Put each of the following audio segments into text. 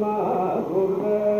मां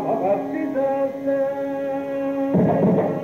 Bhagavad Gita says.